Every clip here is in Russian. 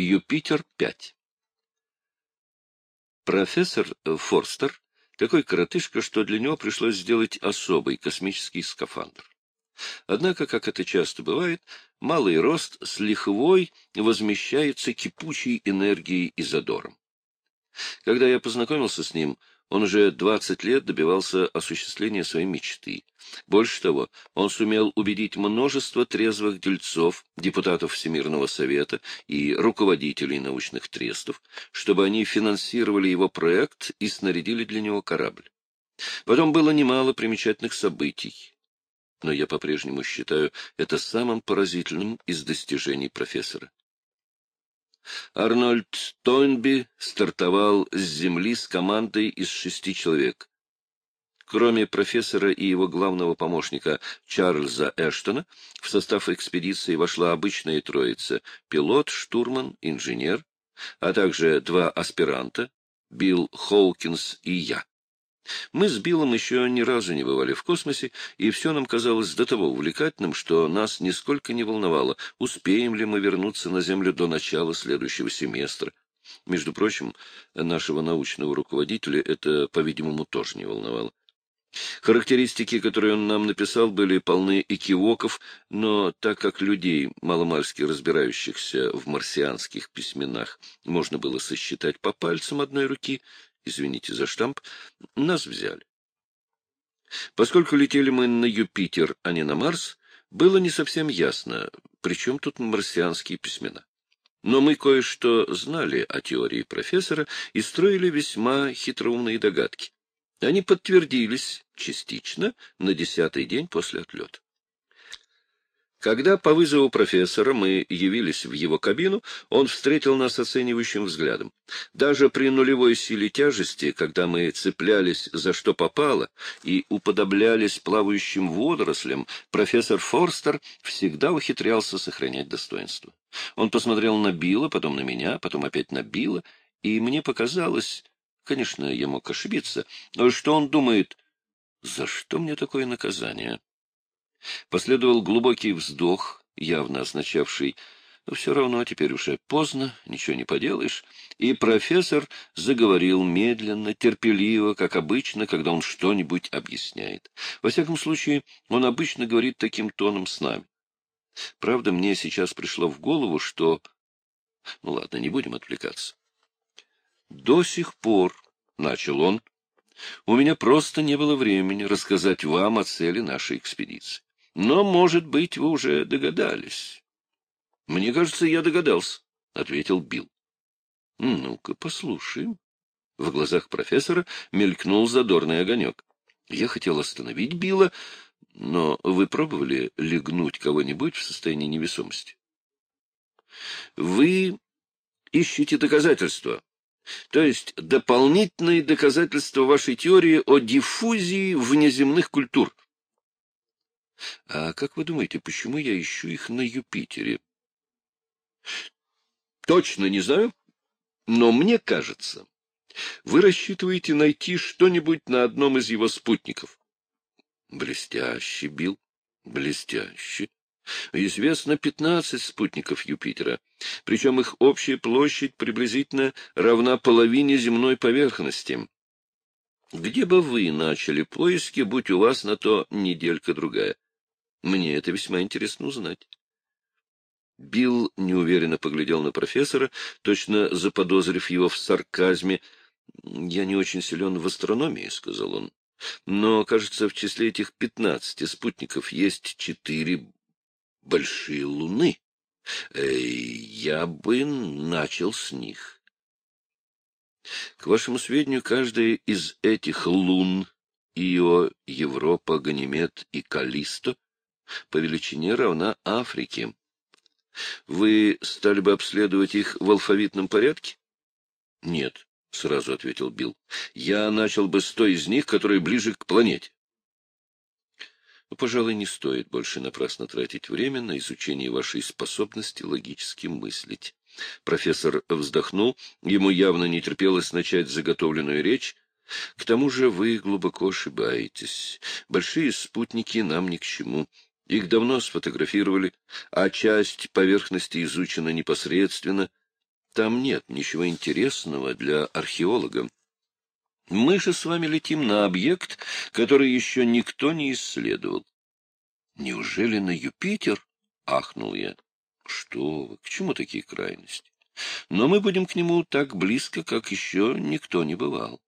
Юпитер-5. Профессор Форстер такой коротышка, что для него пришлось сделать особый космический скафандр. Однако, как это часто бывает, малый рост с лихвой возмещается кипучей энергией и задором. Когда я познакомился с ним, он уже 20 лет добивался осуществления своей мечты. Больше того, он сумел убедить множество трезвых дельцов, депутатов Всемирного Совета и руководителей научных трестов, чтобы они финансировали его проект и снарядили для него корабль. Потом было немало примечательных событий, но я по-прежнему считаю это самым поразительным из достижений профессора. Арнольд Тойнби стартовал с земли с командой из шести человек. Кроме профессора и его главного помощника Чарльза Эштона, в состав экспедиции вошла обычная троица — пилот, штурман, инженер, а также два аспиранта — Билл Хоукинс и я. Мы с Биллом еще ни разу не бывали в космосе, и все нам казалось до того увлекательным, что нас нисколько не волновало, успеем ли мы вернуться на Землю до начала следующего семестра. Между прочим, нашего научного руководителя это, по-видимому, тоже не волновало. Характеристики, которые он нам написал, были полны экивоков, но так как людей, маломальски разбирающихся в марсианских письменах, можно было сосчитать по пальцам одной руки, извините за штамп, нас взяли. Поскольку летели мы на Юпитер, а не на Марс, было не совсем ясно, при чем тут марсианские письмена. Но мы кое-что знали о теории профессора и строили весьма хитроумные догадки. Они подтвердились частично на десятый день после отлета. Когда по вызову профессора мы явились в его кабину, он встретил нас оценивающим взглядом. Даже при нулевой силе тяжести, когда мы цеплялись за что попало и уподоблялись плавающим водорослям, профессор Форстер всегда ухитрялся сохранять достоинство. Он посмотрел на Билла, потом на меня, потом опять на Билла, и мне показалось, конечно, я мог ошибиться, что он думает, за что мне такое наказание? Последовал глубокий вздох, явно означавший «но все равно теперь уже поздно, ничего не поделаешь», и профессор заговорил медленно, терпеливо, как обычно, когда он что-нибудь объясняет. Во всяком случае, он обычно говорит таким тоном с нами. Правда, мне сейчас пришло в голову, что... Ну ладно, не будем отвлекаться. До сих пор, — начал он, — у меня просто не было времени рассказать вам о цели нашей экспедиции. Но, может быть, вы уже догадались. — Мне кажется, я догадался, — ответил Билл. — Ну-ка, послушаем. В глазах профессора мелькнул задорный огонек. Я хотел остановить Билла, но вы пробовали легнуть кого-нибудь в состоянии невесомости? — Вы ищете доказательства, то есть дополнительные доказательства вашей теории о диффузии внеземных культур. А как вы думаете, почему я ищу их на Юпитере? Точно не знаю, но мне кажется, вы рассчитываете найти что-нибудь на одном из его спутников. Блестяще, Билл, блестяще. Известно пятнадцать спутников Юпитера, причем их общая площадь приблизительно равна половине земной поверхности. Где бы вы начали поиски, будь у вас на то неделька-другая? Мне это весьма интересно узнать. Билл неуверенно поглядел на профессора, точно заподозрив его в сарказме. — Я не очень силен в астрономии, — сказал он. — Но, кажется, в числе этих пятнадцати спутников есть четыре большие луны. Я бы начал с них. К вашему сведению, каждая из этих лун — Ио, Европа, Ганимед и Калисто — по величине равна Африке. Вы стали бы обследовать их в алфавитном порядке? — Нет, — сразу ответил Билл. — Я начал бы с той из них, которая ближе к планете. Пожалуй, не стоит больше напрасно тратить время на изучение вашей способности логически мыслить. Профессор вздохнул, ему явно не терпелось начать заготовленную речь. К тому же вы глубоко ошибаетесь. Большие спутники нам ни к чему. Их давно сфотографировали, а часть поверхности изучена непосредственно. Там нет ничего интересного для археолога. Мы же с вами летим на объект, который еще никто не исследовал. Неужели на Юпитер? — ахнул я. Что вы, к чему такие крайности? Но мы будем к нему так близко, как еще никто не бывал.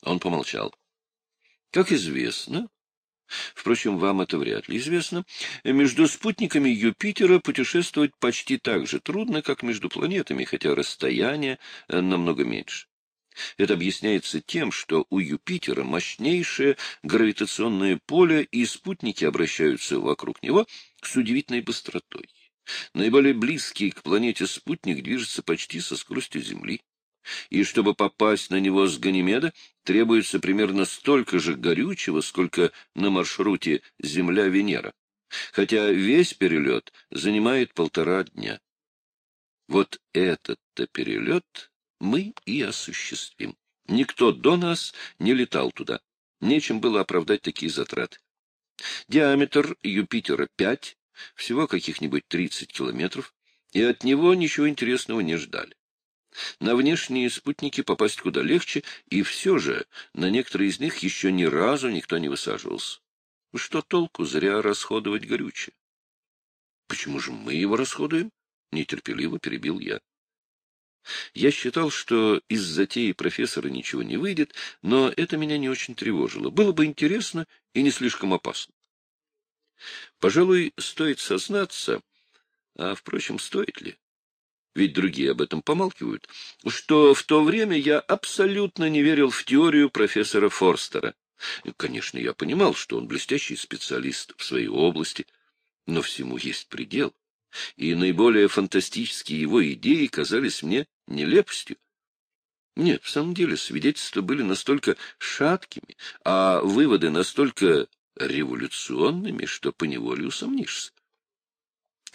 Он помолчал. Как известно, впрочем, вам это вряд ли известно, между спутниками Юпитера путешествовать почти так же трудно, как между планетами, хотя расстояние намного меньше. Это объясняется тем, что у Юпитера мощнейшее гравитационное поле, и спутники обращаются вокруг него с удивительной быстротой. Наиболее близкий к планете спутник движется почти со скоростью Земли и чтобы попасть на него с Ганимеда, требуется примерно столько же горючего, сколько на маршруте Земля-Венера, хотя весь перелет занимает полтора дня. Вот этот-то перелет мы и осуществим. Никто до нас не летал туда. Нечем было оправдать такие затраты. Диаметр Юпитера 5, всего каких-нибудь 30 километров, и от него ничего интересного не ждали. На внешние спутники попасть куда легче, и все же на некоторые из них еще ни разу никто не высаживался. Что толку зря расходовать горючее? — Почему же мы его расходуем? — нетерпеливо перебил я. Я считал, что из затеи профессора ничего не выйдет, но это меня не очень тревожило. Было бы интересно и не слишком опасно. Пожалуй, стоит сознаться, а, впрочем, стоит ли? Ведь другие об этом помалкивают, что в то время я абсолютно не верил в теорию профессора Форстера. Конечно, я понимал, что он блестящий специалист в своей области, но всему есть предел, и наиболее фантастические его идеи казались мне нелепостью. Нет, в самом деле, свидетельства были настолько шаткими, а выводы настолько революционными, что поневоле усомнишься.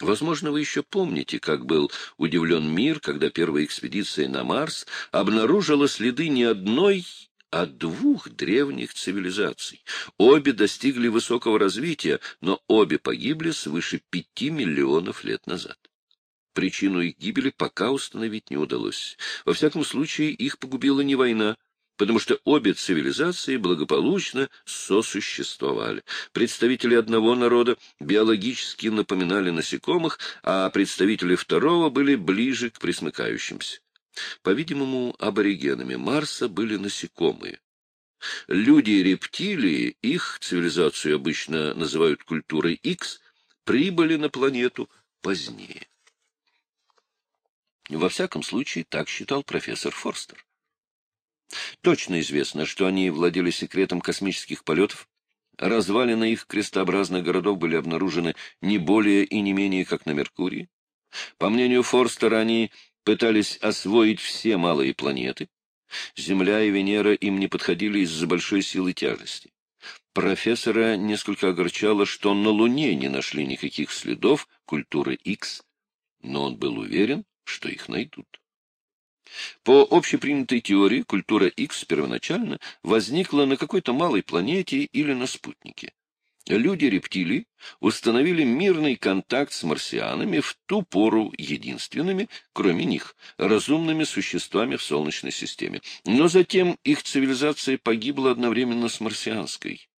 Возможно, вы еще помните, как был удивлен мир, когда первая экспедиция на Марс обнаружила следы не одной, а двух древних цивилизаций. Обе достигли высокого развития, но обе погибли свыше пяти миллионов лет назад. Причину их гибели пока установить не удалось. Во всяком случае, их погубила не война, потому что обе цивилизации благополучно сосуществовали. Представители одного народа биологически напоминали насекомых, а представители второго были ближе к присмыкающимся. По-видимому, аборигенами Марса были насекомые. Люди и рептилии, их цивилизацию обычно называют культурой X, прибыли на планету позднее. Во всяком случае, так считал профессор Форстер. Точно известно, что они владели секретом космических полетов. Развалины их крестообразных городов были обнаружены не более и не менее, как на Меркурии. По мнению Форстера, они пытались освоить все малые планеты. Земля и Венера им не подходили из-за большой силы тяжести. Профессора несколько огорчало, что на Луне не нашли никаких следов культуры X, но он был уверен, что их найдут. По общепринятой теории, культура X первоначально возникла на какой-то малой планете или на спутнике. Люди-рептилии установили мирный контакт с марсианами в ту пору единственными, кроме них, разумными существами в Солнечной системе. Но затем их цивилизация погибла одновременно с марсианской.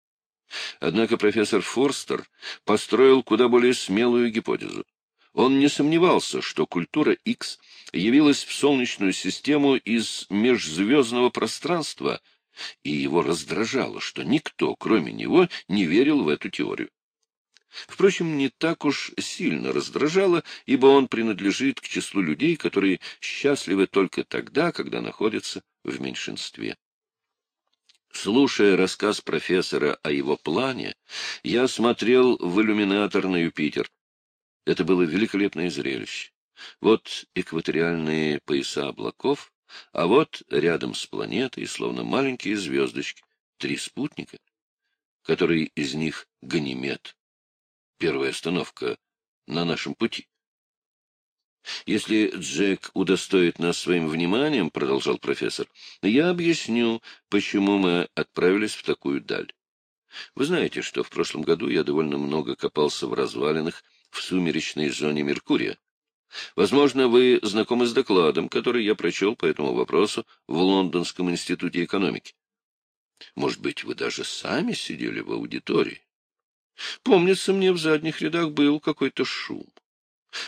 Однако профессор Форстер построил куда более смелую гипотезу. Он не сомневался, что культура X явилась в Солнечную систему из межзвездного пространства, и его раздражало, что никто, кроме него, не верил в эту теорию. Впрочем, не так уж сильно раздражало, ибо он принадлежит к числу людей, которые счастливы только тогда, когда находятся в меньшинстве. Слушая рассказ профессора о его плане, я смотрел в иллюминатор на Юпитер. Это было великолепное зрелище. Вот экваториальные пояса облаков, а вот рядом с планетой, словно маленькие звездочки, три спутника, которые из них Ганимед. Первая остановка на нашем пути. Если Джек удостоит нас своим вниманием, — продолжал профессор, — я объясню, почему мы отправились в такую даль. Вы знаете, что в прошлом году я довольно много копался в развалинах в сумеречной зоне Меркурия. Возможно, вы знакомы с докладом, который я прочел по этому вопросу в Лондонском институте экономики. Может быть, вы даже сами сидели в аудитории? Помнится, мне в задних рядах был какой-то шум.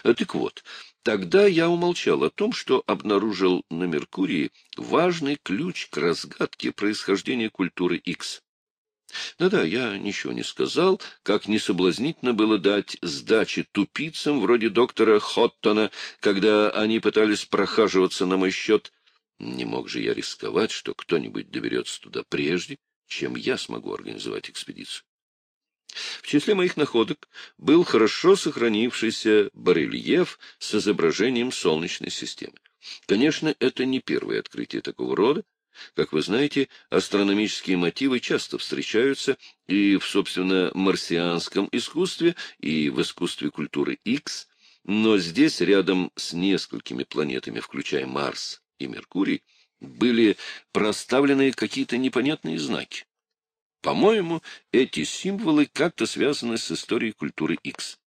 А так вот, тогда я умолчал о том, что обнаружил на Меркурии важный ключ к разгадке происхождения культуры X. Да-да, я ничего не сказал, как не соблазнительно было дать сдачи тупицам вроде доктора Хоттона, когда они пытались прохаживаться на мой счет. Не мог же я рисковать, что кто-нибудь доберется туда прежде, чем я смогу организовать экспедицию. В числе моих находок был хорошо сохранившийся барельеф с изображением Солнечной системы. Конечно, это не первое открытие такого рода, как вы знаете, астрономические мотивы часто встречаются и в, собственно, марсианском искусстве, и в искусстве культуры X, но здесь, рядом с несколькими планетами, включая Марс и Меркурий, были проставлены какие-то непонятные знаки. По-моему, эти символы как-то связаны с историей культуры X.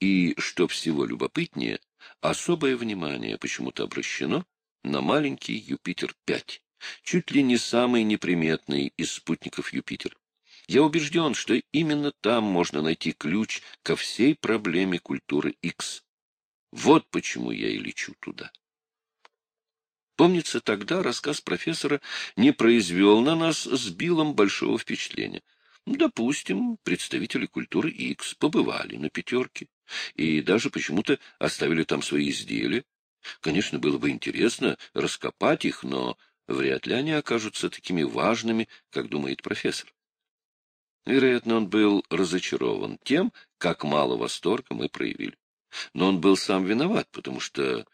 И, что всего любопытнее, особое внимание почему-то обращено на маленький Юпитер-5, чуть ли не самый неприметный из спутников Юпитера. Я убежден, что именно там можно найти ключ ко всей проблеме культуры X. Вот почему я и лечу туда. Помнится, тогда рассказ профессора не произвел на нас с Биллом большого впечатления. Допустим, представители культуры X побывали на пятерке и даже почему-то оставили там свои изделия. Конечно, было бы интересно раскопать их, но вряд ли они окажутся такими важными, как думает профессор. Вероятно, он был разочарован тем, как мало восторга мы проявили. Но он был сам виноват, потому что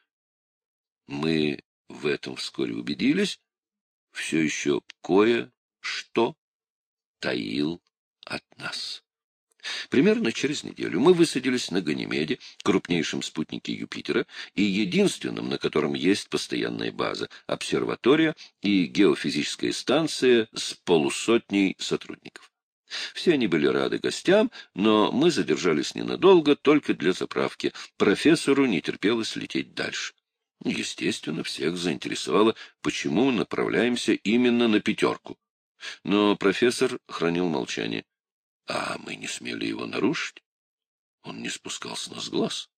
мы в этом вскоре убедились, все еще кое-что таил от нас. Примерно через неделю мы высадились на Ганимеде, крупнейшем спутнике Юпитера и единственном, на котором есть постоянная база, обсерватория и геофизическая станция с полусотней сотрудников. Все они были рады гостям, но мы задержались ненадолго, только для заправки. Профессору не терпелось лететь дальше. Естественно, всех заинтересовало, почему мы направляемся именно на пятерку. Но профессор хранил молчание. А мы не смели его нарушить. Он не спускал с нас глаз.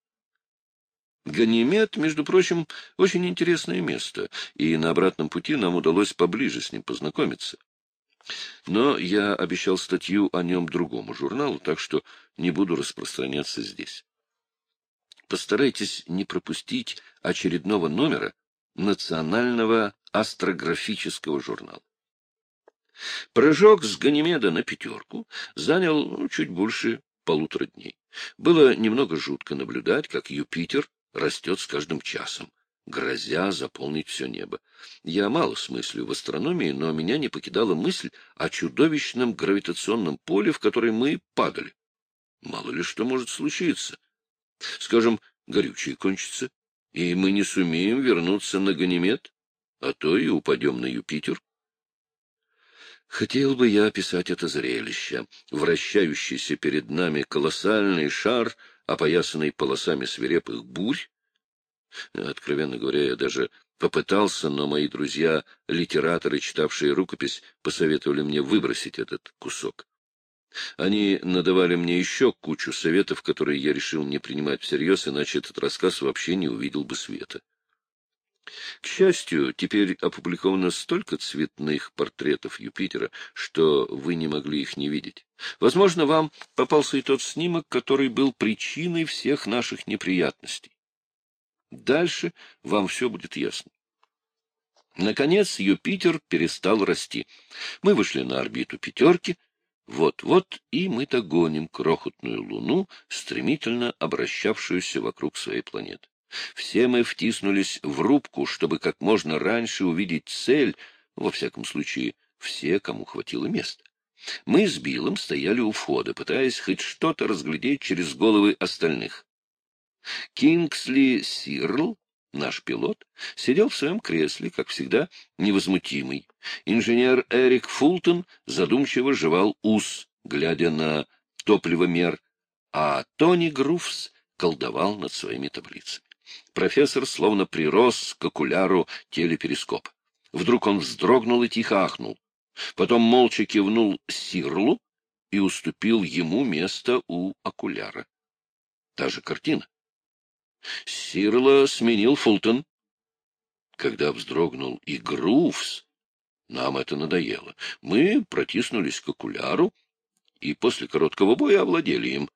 Ганимед, между прочим, очень интересное место, и на обратном пути нам удалось поближе с ним познакомиться. Но я обещал статью о нем другому журналу, так что не буду распространяться здесь. Постарайтесь не пропустить очередного номера Национального астрографического журнала. Прыжок с Ганимеда на пятерку занял ну, чуть больше полутора дней. Было немного жутко наблюдать, как Юпитер растет с каждым часом, грозя заполнить все небо. Я мало смыслю в астрономии, но меня не покидала мысль о чудовищном гравитационном поле, в которое мы падали. Мало ли что может случиться. Скажем, горючее кончится, и мы не сумеем вернуться на Ганимед, а то и упадем на Юпитер. Хотел бы я описать это зрелище, вращающийся перед нами колоссальный шар, опоясанный полосами свирепых бурь. Откровенно говоря, я даже попытался, но мои друзья, литераторы, читавшие рукопись, посоветовали мне выбросить этот кусок. Они надавали мне еще кучу советов, которые я решил не принимать всерьез, иначе этот рассказ вообще не увидел бы света. К счастью, теперь опубликовано столько цветных портретов Юпитера, что вы не могли их не видеть. Возможно, вам попался и тот снимок, который был причиной всех наших неприятностей. Дальше вам все будет ясно. Наконец Юпитер перестал расти. Мы вышли на орбиту пятерки. Вот-вот и мы догоним крохотную Луну, стремительно обращавшуюся вокруг своей планеты. Все мы втиснулись в рубку, чтобы как можно раньше увидеть цель, во всяком случае, все, кому хватило места. Мы с Биллом стояли у входа, пытаясь хоть что-то разглядеть через головы остальных. Кингсли Сирл, наш пилот, сидел в своем кресле, как всегда, невозмутимый. Инженер Эрик Фултон задумчиво жевал ус, глядя на топливомер, а Тони Груфс колдовал над своими таблицами. Профессор словно прирос к окуляру телеперископа. Вдруг он вздрогнул и тихо ахнул. Потом молча кивнул Сирлу и уступил ему место у окуляра. Та же картина. Сирла сменил Фултон. Когда вздрогнул и Грувс, нам это надоело. Мы протиснулись к окуляру и после короткого боя овладели им.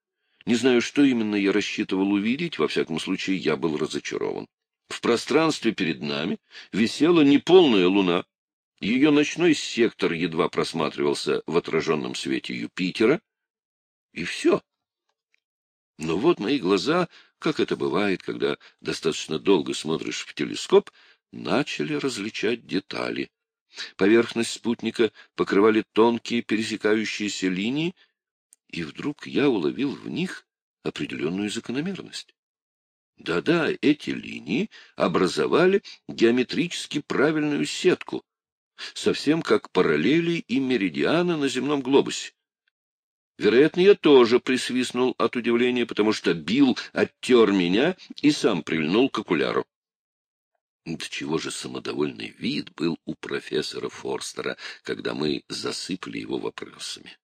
Не знаю, что именно я рассчитывал увидеть, во всяком случае я был разочарован. В пространстве перед нами висела неполная луна. Ее ночной сектор едва просматривался в отраженном свете Юпитера. И все. Но вот мои глаза, как это бывает, когда достаточно долго смотришь в телескоп, начали различать детали. Поверхность спутника покрывали тонкие пересекающиеся линии, и вдруг я уловил в них определенную закономерность. Да-да, эти линии образовали геометрически правильную сетку, совсем как параллели и меридианы на земном глобусе. Вероятно, я тоже присвистнул от удивления, потому что Билл оттер меня и сам прильнул к окуляру. До чего же самодовольный вид был у профессора Форстера, когда мы засыпали его вопросами. —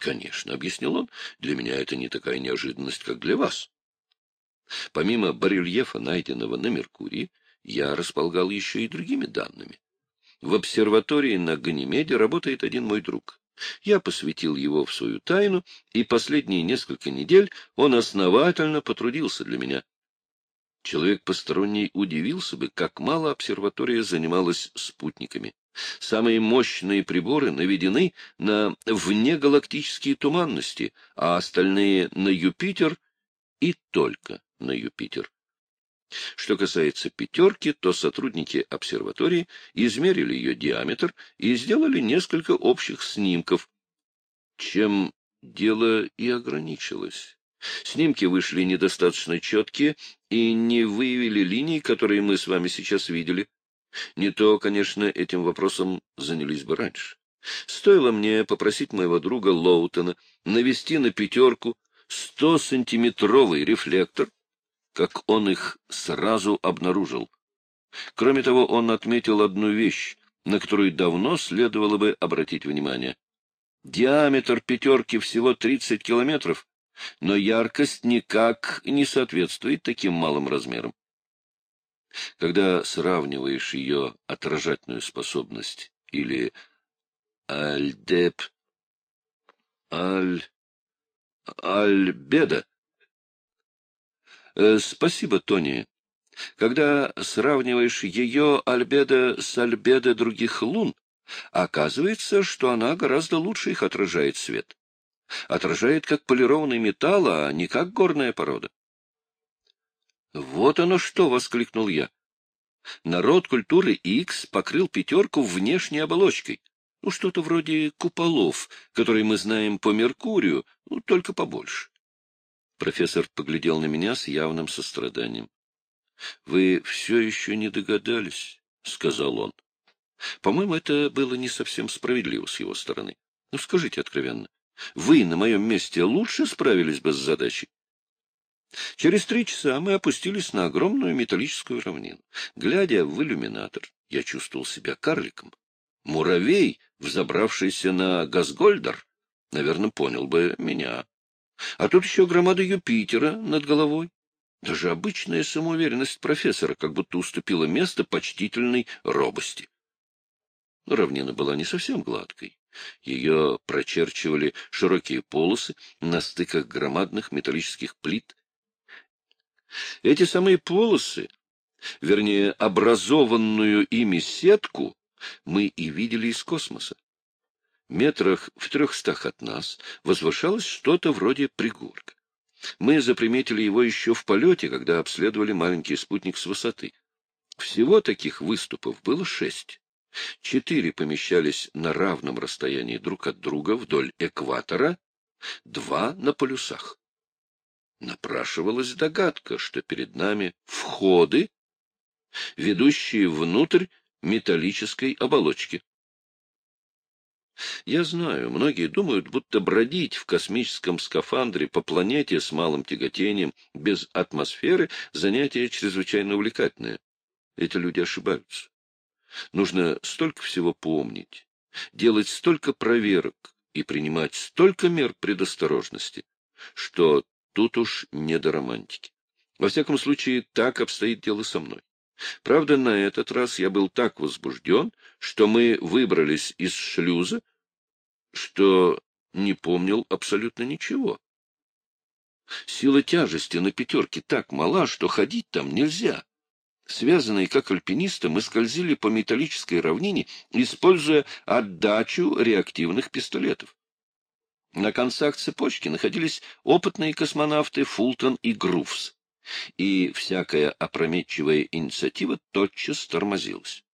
Конечно, — объяснил он, — для меня это не такая неожиданность, как для вас. Помимо барельефа, найденного на Меркурии, я располагал еще и другими данными. В обсерватории на Ганимеде работает один мой друг. Я посвятил его в свою тайну, и последние несколько недель он основательно потрудился для меня. Человек посторонний удивился бы, как мало обсерватория занималась спутниками. Самые мощные приборы наведены на внегалактические туманности, а остальные — на Юпитер и только на Юпитер. Что касается пятерки, то сотрудники обсерватории измерили ее диаметр и сделали несколько общих снимков, чем дело и ограничилось. Снимки вышли недостаточно четкие и не выявили линий, которые мы с вами сейчас видели. Не то, конечно, этим вопросом занялись бы раньше. Стоило мне попросить моего друга Лоутона навести на пятерку 100-сантиметровый рефлектор, как он их сразу обнаружил. Кроме того, он отметил одну вещь, на которую давно следовало бы обратить внимание. Диаметр пятерки всего 30 километров, но яркость никак не соответствует таким малым размерам. Когда сравниваешь ее отражательную способность или альдеп, аль, альбеда. Э, спасибо, Тони. Когда сравниваешь ее альбедо с альбедо других лун, оказывается, что она гораздо лучше их отражает свет отражает как полированный металл, а не как горная порода. «Вот оно что!» — воскликнул я. Народ культуры X покрыл пятерку внешней оболочкой. Ну, что-то вроде куполов, которые мы знаем по Меркурию, ну, только побольше. Профессор поглядел на меня с явным состраданием. — Вы все еще не догадались, — сказал он. По-моему, это было не совсем справедливо с его стороны. Ну, скажите откровенно, вы на моем месте лучше справились бы с задачей. Через три часа мы опустились на огромную металлическую равнину. Глядя в иллюминатор, я чувствовал себя карликом. Муравей, взобравшийся на Газгольдер, наверное, понял бы меня. А тут еще громада Юпитера над головой. Даже обычная самоуверенность профессора как будто уступила место почтительной робости. Равнина была не совсем гладкой. Ее прочерчивали широкие полосы на стыках громадных металлических плит. Эти самые полосы, вернее, образованную ими сетку, мы и видели из космоса. Метрах в трехстах от нас возвышалось что-то вроде пригорка. Мы заприметили его еще в полете, когда обследовали маленький спутник с высоты. Всего таких выступов было шесть. Четыре помещались на равном расстоянии друг от друга вдоль экватора, два на полюсах. Напрашивалась догадка, что перед нами входы, ведущие внутрь металлической оболочки. Я знаю, многие думают, будто бродить в космическом скафандре по планете с малым тяготением, без атмосферы, занятие чрезвычайно увлекательное. Эти люди ошибаются. Нужно столько всего помнить, делать столько проверок и принимать столько мер предосторожности, что тут уж не до романтики. Во всяком случае, так обстоит дело со мной. Правда, на этот раз я был так возбужден, что мы выбрались из шлюза, что не помнил абсолютно ничего. Сила тяжести на пятерке так мала, что ходить там нельзя. Связанные как альпинисты, мы скользили по металлической равнине, используя отдачу реактивных пистолетов. На концах цепочки находились опытные космонавты Фултон и Грувс, и всякая опрометчивая инициатива тотчас тормозилась.